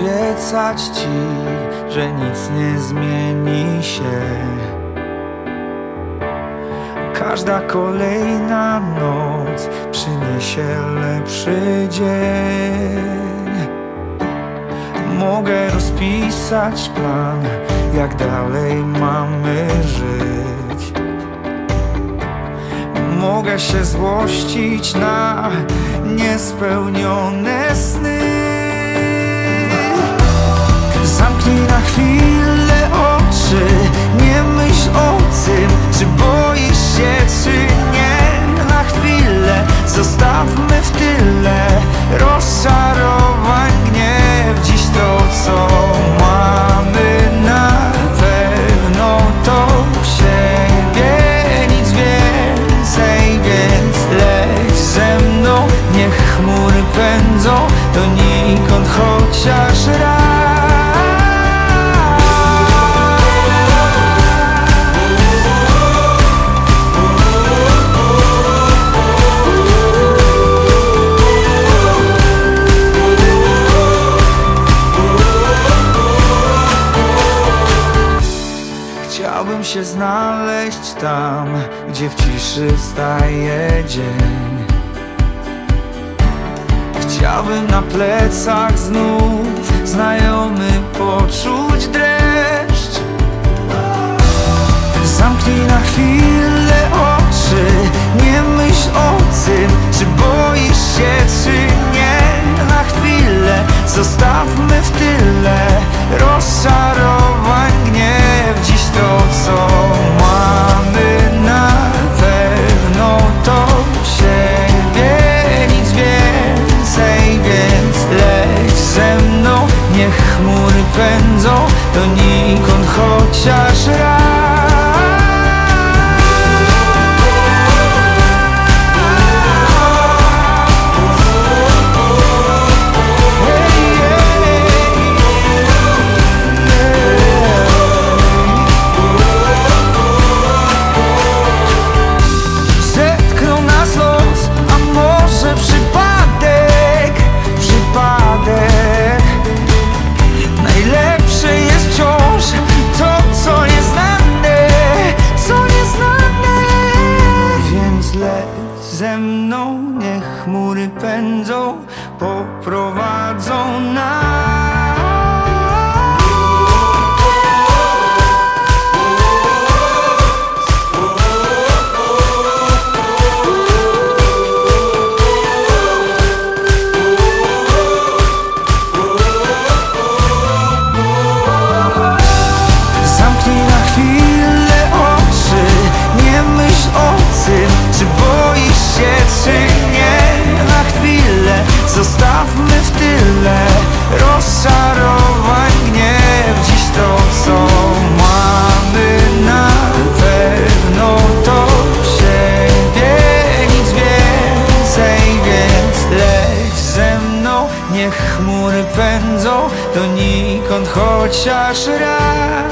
obiecać ci, że nic nie zmieni się. Każda kolejna noc przyniesie lepszy dzień. Mogę rozpisać plan, jak dalej mamy żyć. Mogę się złościć na niespełnione sny. Się znaleźć tam, gdzie w ciszy wstaje dzień. Chciałbym na plecach znów znajomy poczuć dreszcz. Zamknij na chwilę oczy, nie myśl o tym, czy boisz się, czy nie. Na chwilę zostawmy w tyle niech chmury pędzą donikąd chociaż raz. Pędzą, poprowadzą nas zostawmy w tyle Rozczarowań gniew Dziś to, co mamy na pewno To siebie, nic więcej Więc leć ze mną, niech chmury pędzą Donikąd chociaż raz